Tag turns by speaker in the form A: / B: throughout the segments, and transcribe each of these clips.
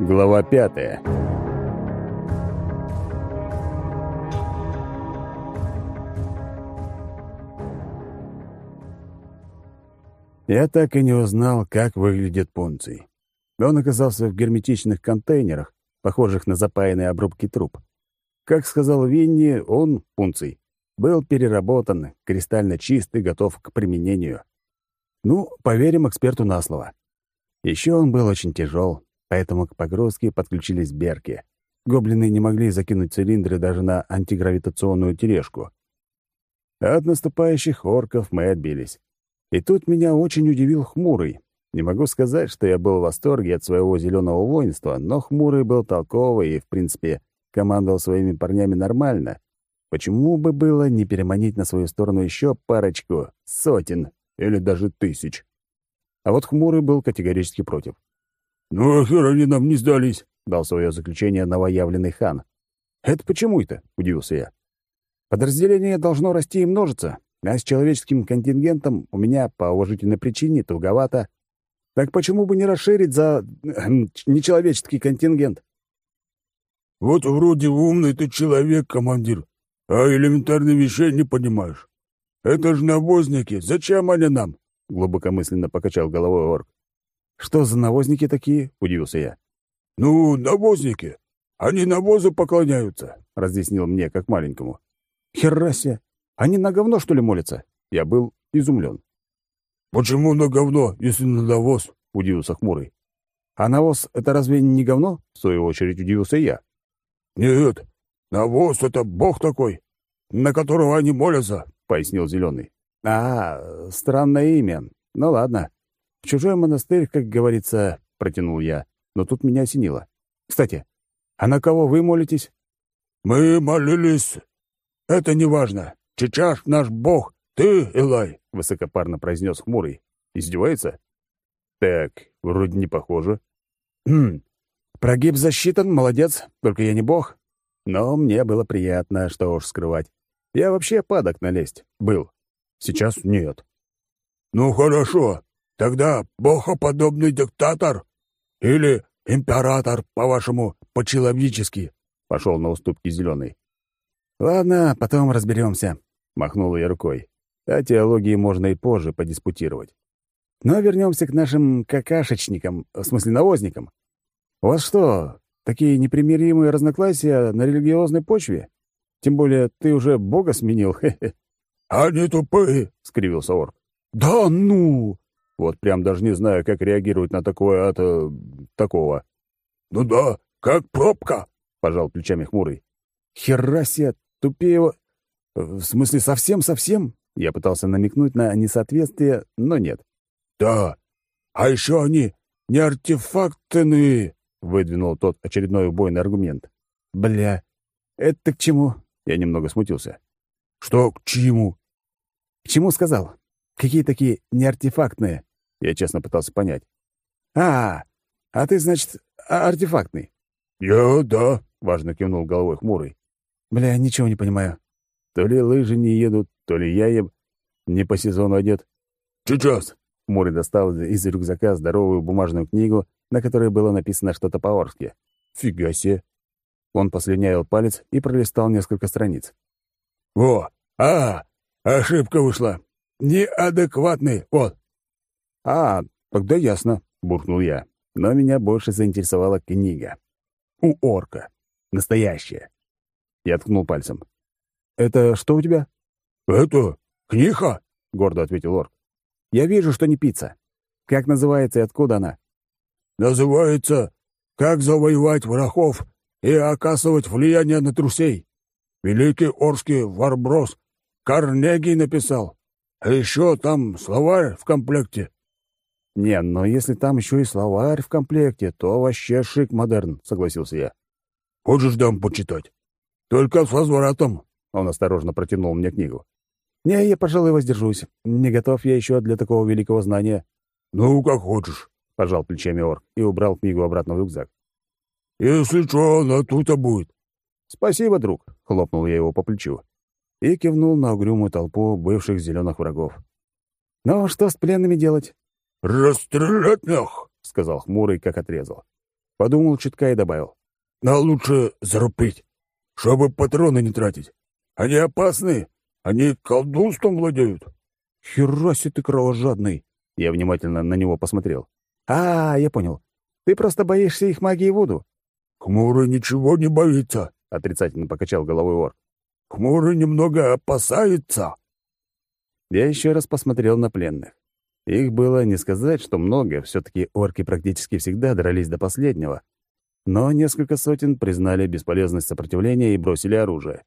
A: Глава пятая. Я так и не узнал, как выглядит Пунций. Он оказался в герметичных контейнерах, похожих на запаянные обрубки труб. Как сказал Винни, он, Пунций, был переработан, кристально чист и готов к применению. Ну, поверим эксперту на слово. Еще он был очень тяжел, поэтому к погрузке подключились берки. Гоблины не могли закинуть цилиндры даже на антигравитационную тележку. От наступающих орков мы отбились. И тут меня очень удивил Хмурый. Не могу сказать, что я был в восторге от своего зеленого воинства, но Хмурый был толковый и, в принципе, командовал своими парнями нормально. Почему бы было не переманить на свою сторону еще парочку, сотен или даже тысяч? А вот Хмурый был категорически против.
B: «Ну, а хер они нам не сдались?»
A: — дал свое заключение новоявленный хан. «Это почему это?» — удивился я. «Подразделение должно расти и множиться, а с человеческим контингентом у меня по уважительной причине туговато. Так почему бы не расширить за нечеловеческий контингент?»
B: «Вот вроде умный ты человек, командир, а элементарных вещей не понимаешь. Это же навозники, зачем они нам?» — глубокомысленно покачал головой орк.
A: «Что за навозники такие?» — удивился я.
B: «Ну, навозники. Они навозу поклоняются», —
A: разъяснил мне, как маленькому. «Херасе! Они на говно, что ли, молятся?» Я был изумлен.
B: «Почему на говно, если на навоз?» — удивился хмурый.
A: «А навоз — это разве не говно?» — в свою очередь удивился я.
B: «Нет, навоз — это бог такой, на которого они молятся», — пояснил Зеленый.
A: «А, странное имя. Ну ладно. В чужой монастырь, как говорится, протянул я, но тут меня осенило. Кстати, а на кого вы молитесь?
B: Мы молились. Это не важно. Чичаш наш бог, ты, Элай, высокопарно произнес хмурый.
A: Издевается? Так, вроде не похоже. Хм, прогиб засчитан, молодец, только я не бог. Но мне было приятно, что уж скрывать. Я вообще падок налезть. Был. Сейчас нет.
B: Ну хорошо, Тогда богоподобный диктатор или император, по-вашему, по-человечески, — пошел на уступки зеленый.
A: «Ладно, потом разберемся», — махнул я рукой. О теологии можно и позже подиспутировать. Но вернемся к нашим какашечникам, в смысле навозникам. У вас что, такие непримиримые разногласия на религиозной почве? Тем более ты уже бога сменил, хе-хе.
B: «Они тупые», — скривился орк.
A: «Да ну!» Вот прям даже не знаю, как реагировать на такое от... Э, такого.
B: «Ну да, как пробка», —
A: пожал плечами хмурый. «Херасия, тупее В смысле, совсем-совсем?» Я пытался намекнуть на несоответствие, но нет.
B: «Да, а еще они не артефактные», —
A: выдвинул тот очередной убойный аргумент. «Бля, это к чему?» Я немного смутился.
B: «Что к чему?»
A: «К чему сказал? Какие такие неартефактные?» Я честно пытался понять. «А, а ты, значит, а, артефактный?»
B: «Я, да», —
A: важно кивнул головой хмурый. «Бля, ничего не понимаю. То ли лыжи не едут, то ли я ем. Не по сезону одет».
B: «Сейчас».
A: Хмурый достал из рюкзака здоровую бумажную книгу, на которой было написано что-то по-орски. «Фига себе!» Он послюняил палец и пролистал несколько страниц.
B: «О, а, ошибка вышла. Неадекватный, вот,
A: «А, тогда ясно», — буркнул я. Но меня больше заинтересовала книга. У орка. Настоящая. Я ткнул пальцем. «Это что у тебя?»
B: «Это книга», —
A: гордо ответил орк. «Я вижу, что не пицца. Как называется и откуда она?»
B: «Называется «Как завоевать врагов и оказывать влияние на трусей». Великий орский варброс Карнеги написал. А еще там словарь в комплекте.
A: «Не, но если там еще и словарь в комплекте, то вообще шик-модерн», — согласился я.
B: «Хочешь дам почитать? Только с возвратом», — он осторожно протянул мне книгу.
A: «Не, я, пожалуй, воздержусь. Не готов я еще для такого великого знания».
B: «Ну, как хочешь», —
A: пожал плечами орк и убрал книгу обратно в рюкзак.
B: «Если что, она тут будет».
A: «Спасибо, друг», — хлопнул я его по плечу и кивнул на угрюмую толпу бывших зеленых врагов. «Ну, что с пленными делать?»
B: «Расстрелять их!»
A: — сказал хмурый, как отрезал. Подумал чутка и добавил.
B: «Но лучше зарупить, чтобы патроны не тратить. Они опасны, они колдунством владеют».
A: «Хераси ты кровожадный!» Я внимательно на него посмотрел. «А, я понял. Ты просто боишься их магии Вуду».
B: «Хмурый ничего не боится», —
A: отрицательно покачал головой орк.
B: «Хмурый немного опасается».
A: Я еще раз посмотрел на пленных. Их было не сказать, что много, все таки орки практически всегда дрались до последнего. Но несколько сотен признали бесполезность сопротивления и бросили оружие.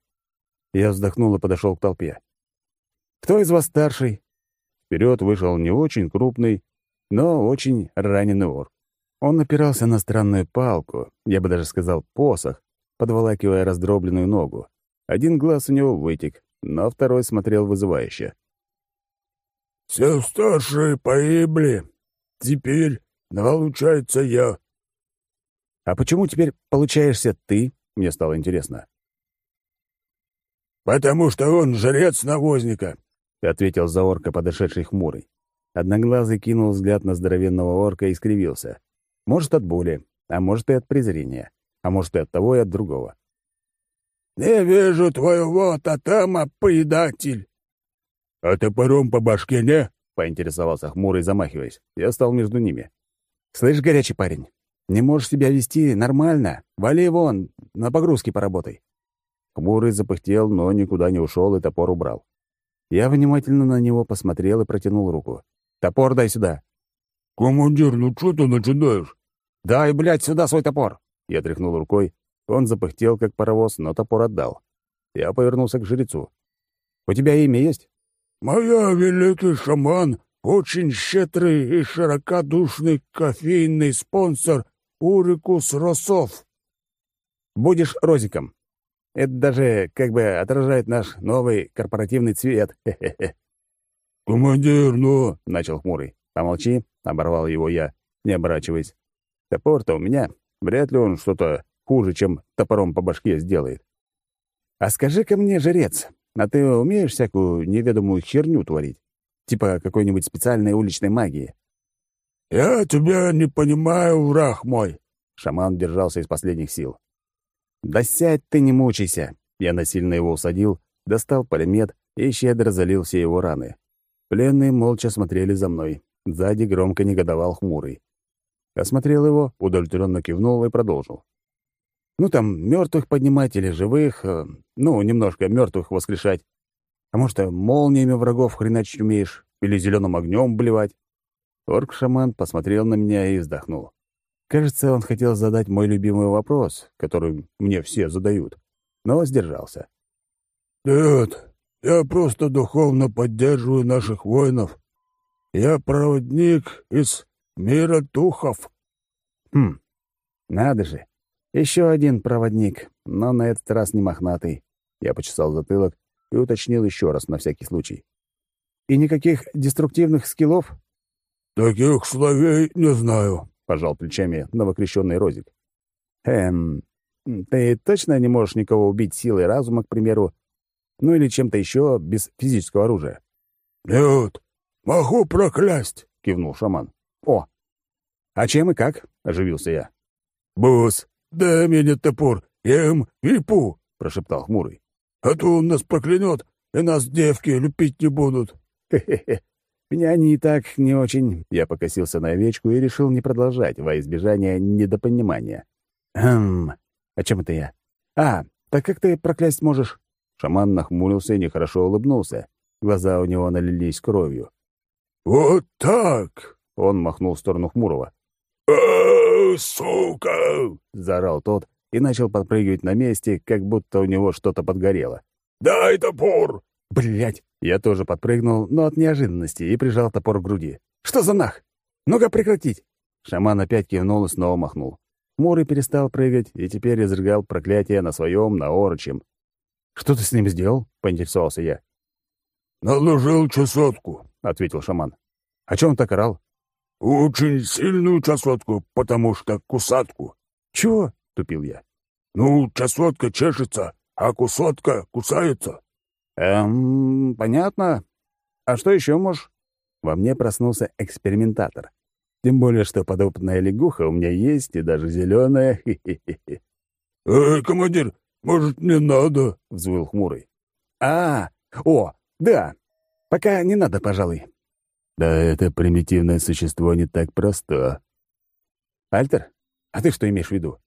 A: Я вздохнул и подошел к толпе. «Кто из вас старший?» Вперед вышел не очень крупный, но очень раненый орк. Он опирался на странную палку, я бы даже сказал посох, подволакивая раздробленную ногу. Один глаз у него вытек, но второй смотрел вызывающе.
B: «Все старшие погибли. Теперь получается я».
A: «А почему теперь получаешься ты?» — мне стало интересно.
B: «Потому что он жрец навозника», — ответил за орка подошедший хмурый.
A: Одноглазый кинул взгляд на здоровенного орка и скривился. Может, от боли, а может и от презрения, а может и от того и от другого.
B: «Не вижу твоего тотема, поедатель!» «А топором по башке не?»
A: — поинтересовался хмурый, замахиваясь. Я стал между ними. «Слышь, горячий парень, не можешь себя вести нормально? Вали вон, на погрузке поработай». Хмурый запыхтел, но никуда не ушел и топор убрал. Я внимательно на него посмотрел и протянул руку. «Топор дай сюда».
B: «Командир, ну что ты начинаешь?»
A: «Дай, блядь, сюда свой топор!» Я тряхнул рукой. Он запыхтел, как паровоз, но топор отдал. Я повернулся к жрецу. «У тебя имя есть?»
B: «Моя великий шаман, очень щедрый и широкодушный кофейный спонсор Урикус Росов».
A: «Будешь Розиком. Это даже как бы отражает наш новый корпоративный цвет.
B: «Командир, ну...»
A: — начал хмурый. «Помолчи», — оборвал его я, не оборачиваясь. «Топор-то у меня. Вряд ли он что-то хуже, чем топором по башке сделает. А скажи-ка мне, жрец, а ты умеешь всякую неведомую херню творить? Типа какой-нибудь специальной уличной магии?»
B: «Я тебя не понимаю, враг мой!»
A: Шаман держался из последних сил. «Да сядь ты, не мучайся!» Я насильно его усадил, достал пулемет и щедро залил все его раны. Пленные молча смотрели за мной. Сзади громко негодовал хмурый. Осмотрел его, удовлетворенно кивнул и продолжил. Ну, там, мертвых поднимать или живых, э, ну, немножко мертвых воскрешать. А может, молниями врагов хреначить умеешь, или зеленым огнем блевать. Орк-шаман посмотрел на меня и вздохнул. Кажется, он хотел задать мой любимый вопрос, который мне все задают, но сдержался.
B: «Нет, я просто духовно поддерживаю наших воинов. Я проводник из мира духов».
A: «Хм, надо же. Еще один проводник, но на этот раз не мохнатый. Я почесал затылок и уточнил еще раз на всякий случай. И никаких деструктивных скиллов?
B: Таких словей не знаю,
A: пожал плечами новокрещенный Розик. Эм, ты точно не можешь никого убить силой разума, к примеру, ну или чем-то еще без физического оружия?
B: Нет, могу проклясть, кивнул шаман.
A: О, а чем и как? оживился я.
B: Босс, «Дай мне топор, я им випу», — прошептал хмурый. «А то он нас проклянет, и нас девки любить не будут».
A: «Хе-хе-хе, меня они и так не очень...» Я покосился на овечку и решил не продолжать во избежание недопонимания. «Хм, о чем это я? А, так как ты проклясть можешь?» Шаман нахмурился и нехорошо улыбнулся. Глаза у него налились кровью.
B: «Вот так!»
A: — он махнул в сторону Хмурого
B: сука!»
A: — заорал тот и начал подпрыгивать на месте, как будто у него что-то подгорело.
B: «Дай топор!»
A: Блять! Я тоже подпрыгнул, но от неожиданности, и прижал топор к груди. «Что за нах? Ну-ка прекратить!» Шаман опять кивнул и снова махнул. Муры перестал прыгать и теперь изрыгал проклятие на своем, на орочем. «Что ты с ним сделал?» — поинтересовался я.
B: «Наложил чесотку», —
A: ответил шаман. «А чё он так орал?»
B: «Очень сильную часотку, потому что кусатку».
A: «Чего?» — тупил я.
B: «Ну, часотка чешется, а кусотка кусается».
A: «Эм, понятно. А что еще можешь?» Во мне проснулся экспериментатор. Тем более, что подобная лягуха у меня есть, и даже зеленая.
B: «Эй, командир, может, не надо?»
A: — взвыл хмурый. «А, о, да, пока не надо, пожалуй». Да это примитивное существо не так просто. Альтер, а ты что имеешь в виду?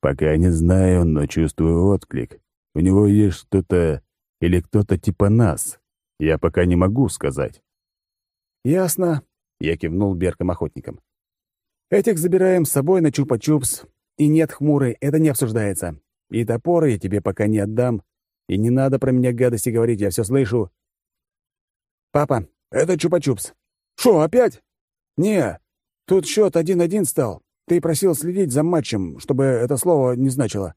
A: Пока не знаю, но чувствую отклик. У него есть что-то или кто-то типа нас. Я пока не могу сказать. Ясно. Я кивнул Берком-охотником. Этих забираем с собой на чупа-чупс. И нет, хмурый, это не обсуждается. И топоры я тебе пока не отдам. И не надо про меня гадости говорить, я все слышу. Папа, это чупа-чупс. Шо, опять? Не, тут счет один-один стал. Ты просил следить за матчем, чтобы это слово не значило.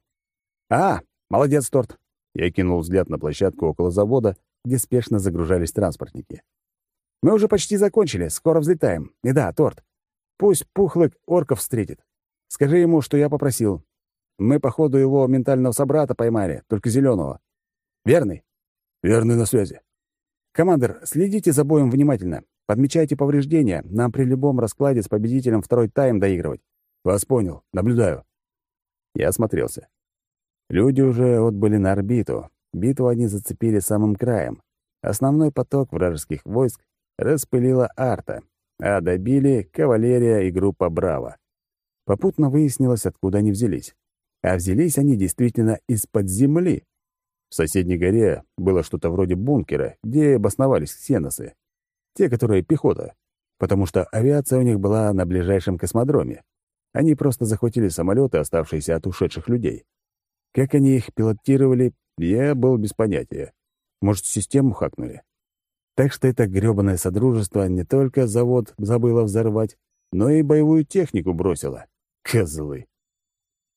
A: А, молодец, торт. Я кинул взгляд на площадку около завода, где спешно загружались транспортники. Мы уже почти закончили, скоро взлетаем. И да, торт. Пусть пухлык орков встретит. Скажи ему, что я попросил. Мы, походу, его ментального собрата поймали, только зеленого. Верный?
B: Верный на связи.
A: Командир, следите за боем внимательно. Подмечайте повреждения. Нам при любом раскладе с победителем второй тайм доигрывать.
B: Вас понял. Наблюдаю.
A: Я осмотрелся. Люди уже отбыли на орбиту. Битву они зацепили самым краем. Основной поток вражеских войск распылила арта, а добили кавалерия и группа «Браво». Попутно выяснилось, откуда они взялись. А взялись они действительно из-под земли. В соседней горе было что-то вроде бункера, где обосновались ксеносы. Те, которые пехота, потому что авиация у них была на ближайшем космодроме. Они просто захватили самолеты, оставшиеся от ушедших людей. Как они их пилотировали, я был без понятия. Может, систему хакнули. Так что это грёбаное содружество не только завод забыло взорвать, но и боевую технику бросило. Козлы.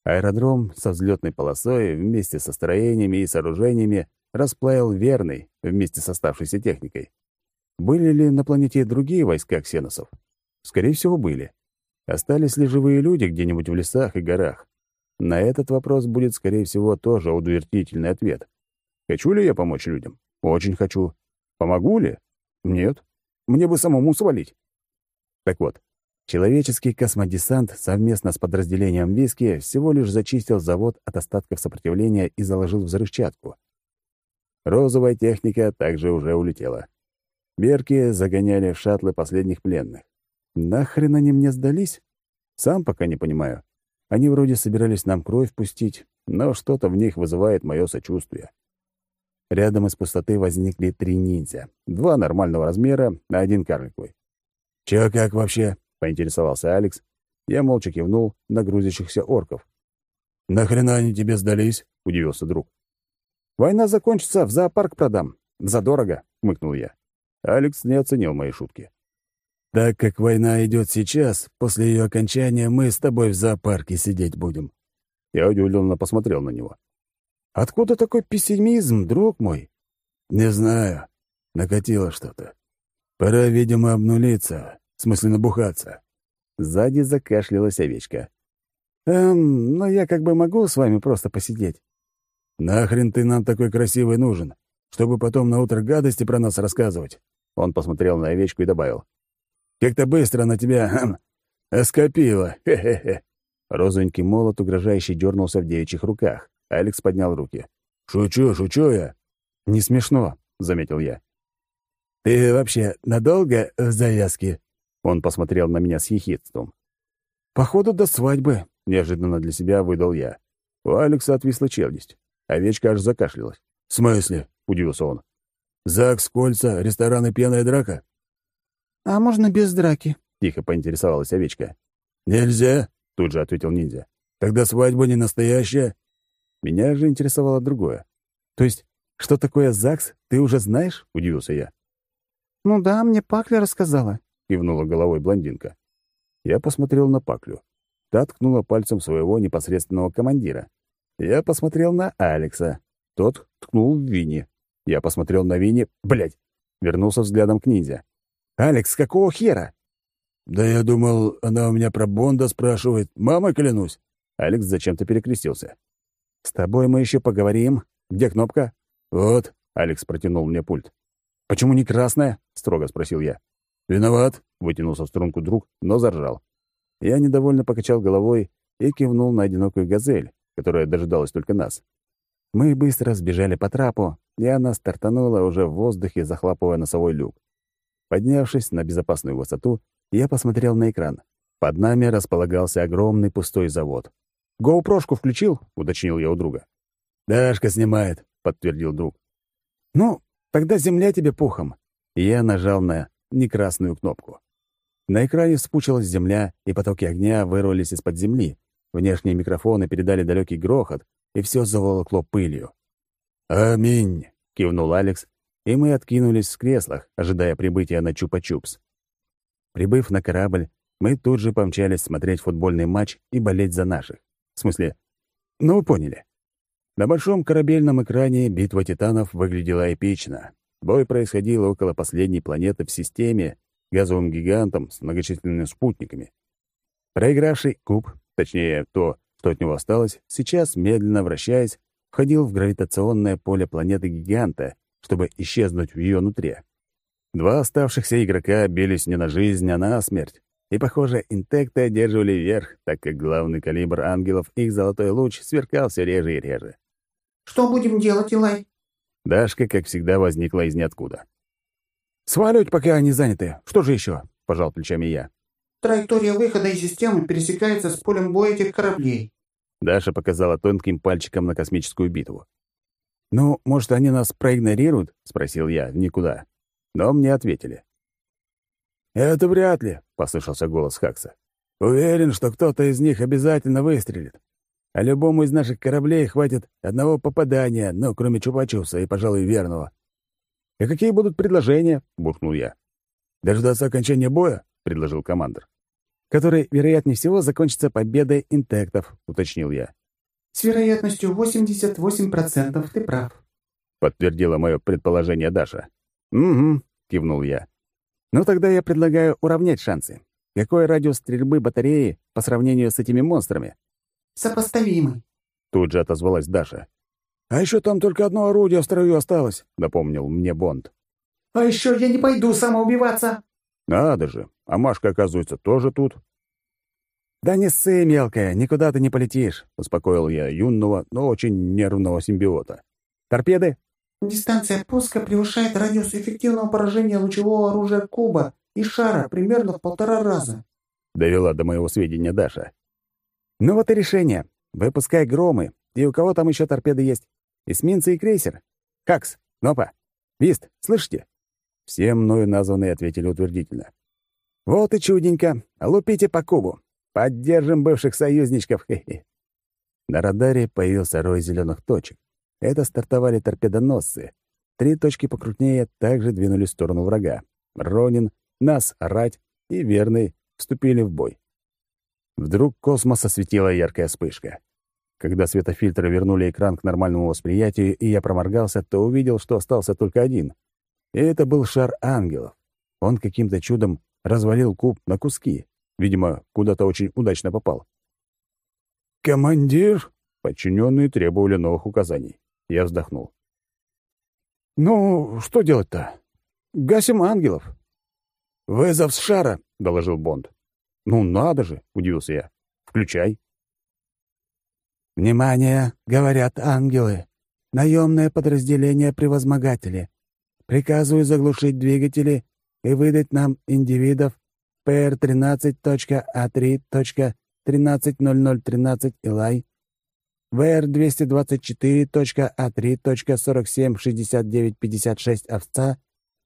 A: Аэродром со взлетной полосой вместе со строениями и сооружениями расплавил верный вместе с оставшейся техникой. Были ли на планете другие войска ксеносов? Скорее всего, были. Остались ли живые люди где-нибудь в лесах и горах? На этот вопрос будет, скорее всего, тоже удовлетворительный ответ. Хочу ли я помочь людям? Очень хочу. Помогу ли? Нет. Мне бы самому свалить. Так вот, Человеческий космодесант совместно с подразделением «Виски» всего лишь зачистил завод от остатков сопротивления и заложил взрывчатку. Розовая техника также уже улетела. Берки загоняли в шаттлы последних пленных. Нахрен они мне сдались? Сам пока не понимаю. Они вроде собирались нам кровь пустить, но что-то в них вызывает мое сочувствие. Рядом из пустоты возникли три ниндзя. Два нормального размера, а один карликовый. «Чё как вообще?» Поинтересовался Алекс. Я молча кивнул на грузящихся орков.
B: «Нахрена они тебе сдались?» — удивился друг.
A: «Война закончится, в зоопарк продам. Задорого», — хмыкнул я. Алекс не оценил мои шутки.
B: «Так как война идет сейчас, после ее окончания мы с тобой в зоопарке сидеть будем».
A: Я удивленно посмотрел на него. «Откуда такой пессимизм, друг мой?»
B: «Не знаю. Накатило что-то. Пора, видимо, обнулиться. В смысле, набухаться.
A: Сзади закашлялась овечка. «Эм, но я как бы могу с вами просто посидеть».
B: «Нахрен ты нам такой красивый нужен, чтобы потом на утро гадости про нас рассказывать?»
A: Он посмотрел на овечку и добавил.
B: «Как-то быстро на тебя хм, эскопило, хе-хе-хе».
A: Розовенький молот угрожающе дернулся в девичьих руках. Алекс поднял руки.
B: «Шучу, шучу я».
A: «Не смешно», — заметил я.
B: «Ты вообще надолго в завязке?»
A: Он посмотрел на меня с ехидством. «Походу, до свадьбы», — неожиданно для себя выдал я. У Алекса отвисла челюсть. Овечка аж закашлялась.
B: «В смысле?» — удивился он. «ЗАГС, кольца, рестораны, пьяная драка?»
C: «А можно без драки?»
A: — тихо поинтересовалась овечка.
B: «Нельзя?»
A: — тут же ответил ниндзя.
B: «Тогда свадьба не настоящая?»
A: Меня же интересовало другое. «То есть, что такое ЗАГС, ты уже знаешь?» — удивился я.
C: «Ну да, мне Пакля рассказала», —
A: кивнула головой блондинка. Я посмотрел на Паклю. Та ткнула пальцем своего непосредственного командира. Я посмотрел на Алекса. Тот ткнул в Винни. Я посмотрел на Винни. Блядь! Вернулся взглядом к ниндзя. «Алекс, какого хера?»
B: «Да я думал, она у меня про Бонда спрашивает. Мама, клянусь!»
A: Алекс зачем-то перекрестился. «С тобой мы еще поговорим. Где кнопка?»
B: «Вот», —
A: Алекс протянул мне пульт. «Почему не красная?» — строго спросил я.
B: «Виноват», —
A: вытянулся в струнку друг, но заржал. Я недовольно покачал головой и кивнул на одинокую газель, которая дожидалась только нас. Мы быстро сбежали по трапу, и она стартанула уже в воздухе, захлапывая носовой люк. Поднявшись на безопасную высоту, я посмотрел на экран. Под нами располагался огромный пустой завод. «Гоупрошку включил?» — уточнил я у друга.
B: «Дашка снимает», — подтвердил друг.
A: «Ну, тогда земля тебе пухом». Я нажал на некрасную кнопку. На экране вспучилась земля, и потоки огня вырвались из-под земли. Внешние микрофоны передали далекий грохот, и все заволокло пылью.
B: «Аминь», —
A: кивнул Алекс, и мы откинулись в креслах, ожидая прибытия на Чупа-Чупс. Прибыв на корабль, мы тут же помчались смотреть футбольный матч и болеть за наших. В смысле, ну вы поняли. На большом корабельном экране битва титанов выглядела эпично. Бой происходил около последней планеты в системе, газовым гигантом с многочисленными спутниками. Проигравший куб, точнее, то, что от него осталось, сейчас, медленно вращаясь, входил в гравитационное поле планеты-гиганта, чтобы исчезнуть в ее нутре. Два оставшихся игрока бились не на жизнь, а на смерть. И, похоже, интекты одерживали верх, так как главный калибр ангелов, их золотой луч, сверкал все реже и реже.
C: «Что будем делать, Илай?»
A: Дашка, как всегда, возникла из ниоткуда. «Сваливать, пока они заняты. Что же еще?» — пожал плечами я.
C: «Траектория выхода из системы пересекается с полем боя этих кораблей».
A: Даша показала тонким пальчиком на космическую битву. «Ну, может, они нас проигнорируют?» — спросил я в никуда. Но мне ответили.
B: «Это вряд ли», — послышался голос Хакса. «Уверен, что кто-то из них обязательно выстрелит. А любому из наших кораблей хватит одного попадания, ну, кроме Чупачуса и, пожалуй, верного».
A: «И какие будут предложения?» — буркнул я.
B: «Дождаться окончания боя?» — предложил командир.
A: «Который, вероятнее всего, закончится победой интектов», — уточнил я.
C: «С вероятностью 88% ты прав», —
A: подтвердила мое предположение Даша. «Угу», — кивнул я. «Ну тогда я предлагаю уравнять шансы. Какой радиус стрельбы батареи по сравнению с этими монстрами?»
C: «Сопоставимый», —
A: тут же отозвалась Даша.
B: «А еще там только одно орудие в строю осталось», —
A: напомнил мне Бонд.
C: «А еще я не пойду самоубиваться!»
A: «Надо же, а Машка, оказывается, тоже тут». «Да не ссы, мелкая, никуда ты не полетишь», — успокоил я юного, но очень нервного симбиота. «Торпеды?»
C: «Дистанция пуска превышает радиус эффективного поражения лучевого оружия куба и шара примерно в полтора раза», —
A: довела до моего сведения Даша. «Ну вот и решение. Выпускай громы. И у кого там еще торпеды есть? Эсминцы и крейсер? Какс, Нопа, Вист, слышите?» Все мною названные ответили утвердительно. «Вот и чудненько. Лупите по кубу. Поддержим бывших союзничков. Хе -хе. На радаре появился рой зеленых точек. Это стартовали торпедоносцы. Три точки покрупнее также двинулись в сторону врага. Ронин, Нас, Рать и Верный вступили в бой. Вдруг космос осветила яркая вспышка. Когда светофильтры вернули экран к нормальному восприятию, и я проморгался, то увидел, что остался только один. И это был шар ангелов. Он каким-то чудом развалил куб на куски. Видимо, куда-то очень удачно попал.
B: «Командир!»
A: Подчиненные требовали новых указаний. Я вздохнул.
B: «Ну, что делать-то? Гасим ангелов».
A: «Вызов с шара», — доложил Бонд. «Ну, надо же», — удивился я. «Включай».
C: «Внимание!» — говорят ангелы. «Наемное подразделение превозмогатели. Приказываю заглушить двигатели и выдать нам индивидов PR13.A3.130013 Илай, VR224.A3.476956 Овца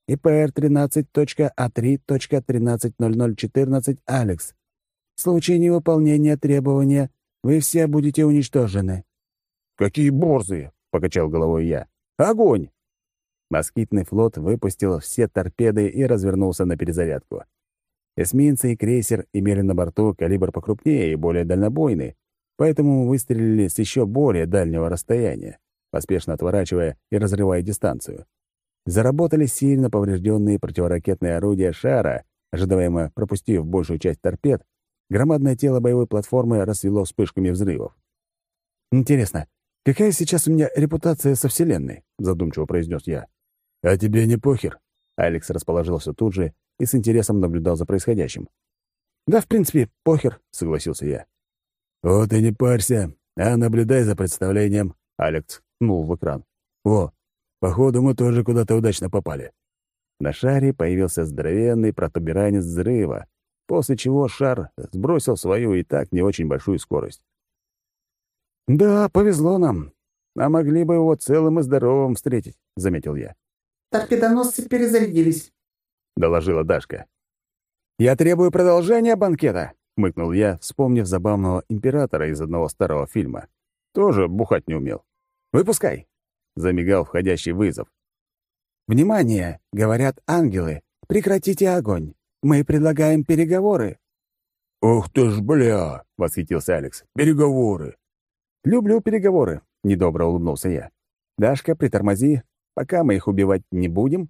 C: и PR13.A3.130014 Алекс. В случае невыполнения требования вы все будете уничтожены.
A: «Какие борзые!» — покачал головой я. «Огонь!» Москитный флот выпустил все торпеды и развернулся на перезарядку. Эсминцы и крейсер имели на борту калибр покрупнее и более дальнобойный, поэтому выстрелили с еще более дальнего расстояния, поспешно отворачивая и разрывая дистанцию. Заработали сильно поврежденные противоракетные орудия «Шара», ожидаемо пропустив большую часть торпед, громадное тело боевой платформы расцвело вспышками взрывов. «Интересно, какая сейчас у меня репутация со Вселенной?» — задумчиво произнес я.
B: «А тебе не похер?»
A: Алекс расположился тут же и с интересом наблюдал за происходящим.
C: «Да, в принципе, похер», — согласился я.
A: «Вот и не парься, а наблюдай за представлением», — Алекс ткнул в экран. «Во, походу мы тоже куда-то удачно попали». На шаре появился здоровенный протуберанец взрыва, после чего шар сбросил свою и так не очень большую скорость.
C: «Да, повезло нам. А могли бы его целым и здоровым встретить», — заметил я.
D: «Торпедоносцы перезарядились», —
A: доложила Дашка.
C: «Я требую продолжения банкета», —
A: мыкнул я, вспомнив забавного императора из одного старого фильма. Тоже бухать не умел.
C: «Выпускай», —
A: замигал входящий вызов.
C: «Внимание!» — говорят ангелы. «Прекратите огонь. Мы предлагаем переговоры».
B: «Ух ты ж, бля!» — восхитился Алекс. «Переговоры!»
C: «Люблю переговоры», — недобро улыбнулся я. «Дашка, притормози. Пока мы их убивать не будем,